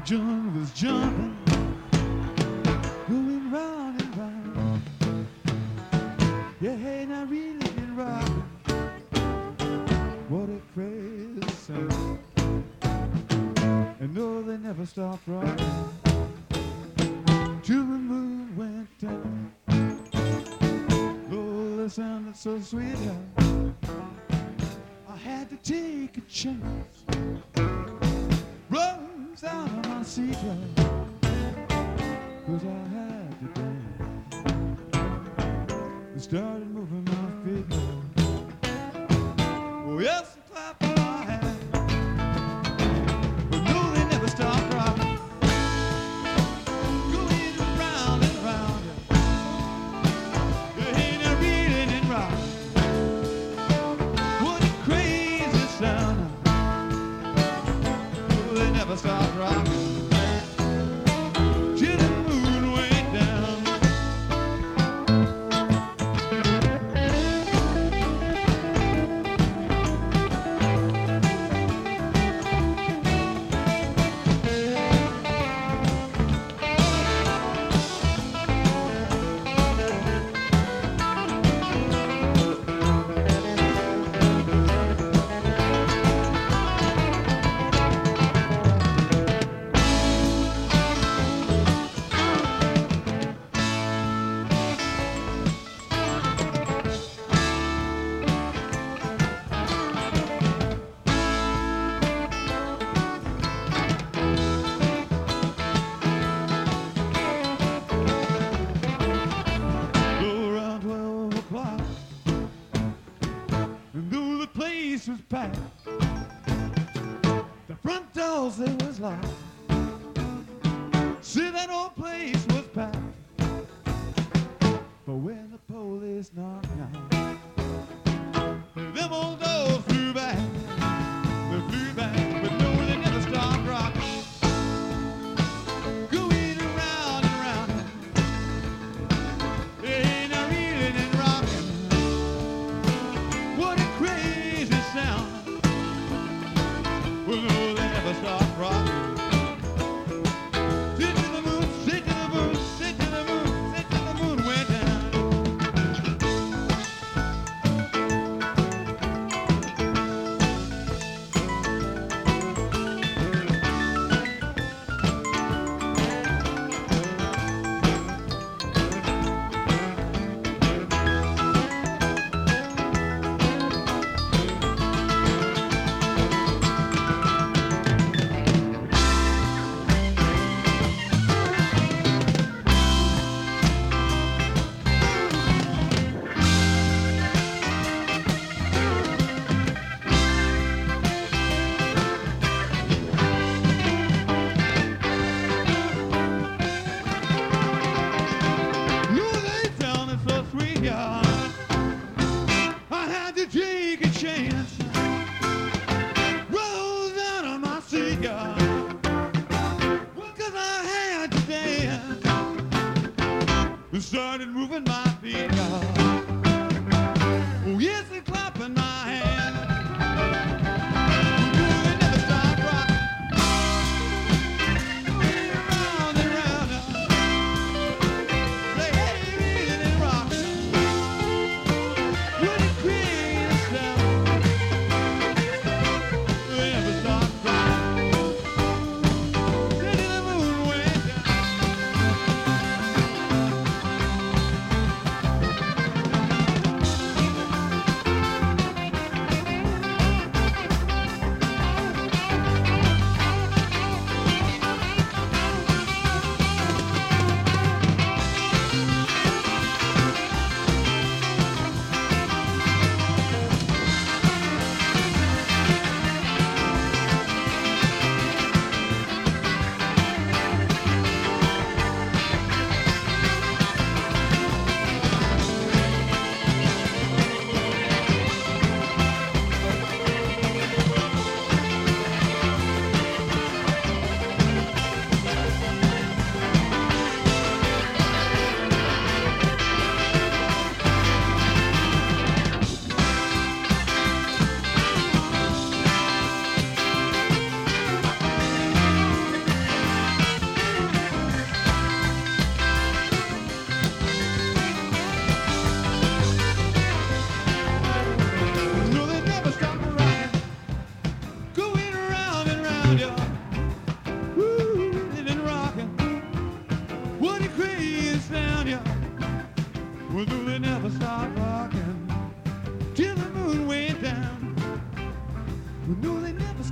the joint was jumping, going round and round. Yeah, hey, now really been rocking. What a crazy sound. And no, they never stopped rocking till the moon went down. Oh, they sounded so sweet. I had to take a chance. Rose out my seat, cause I had to dance. And started moving my feet. Oh, yes, packed, the front doors they was locked. And moving.